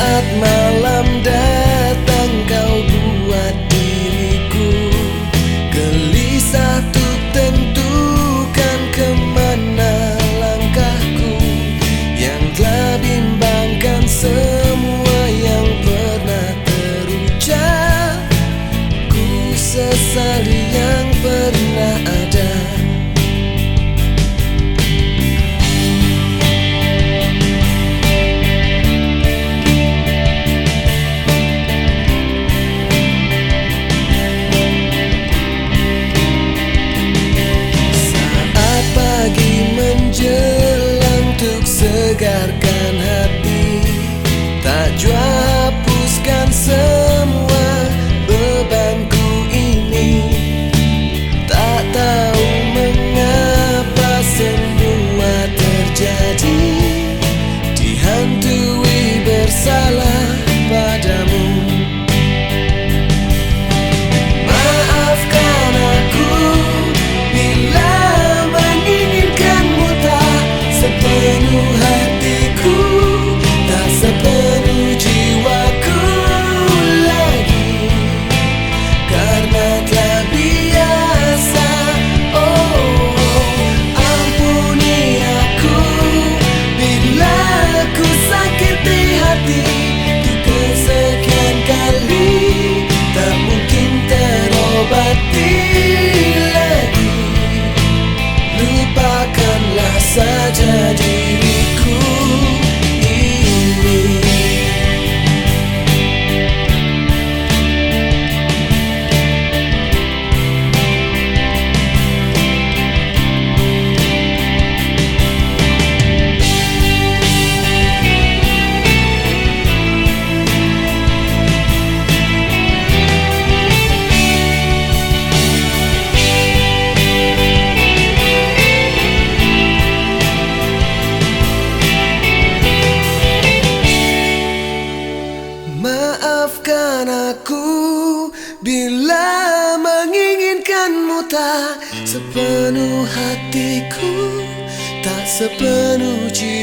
up my dan hati. Tak jual Bila menginginkanmu tak sepenuh hatiku Tak sepenuh jiwa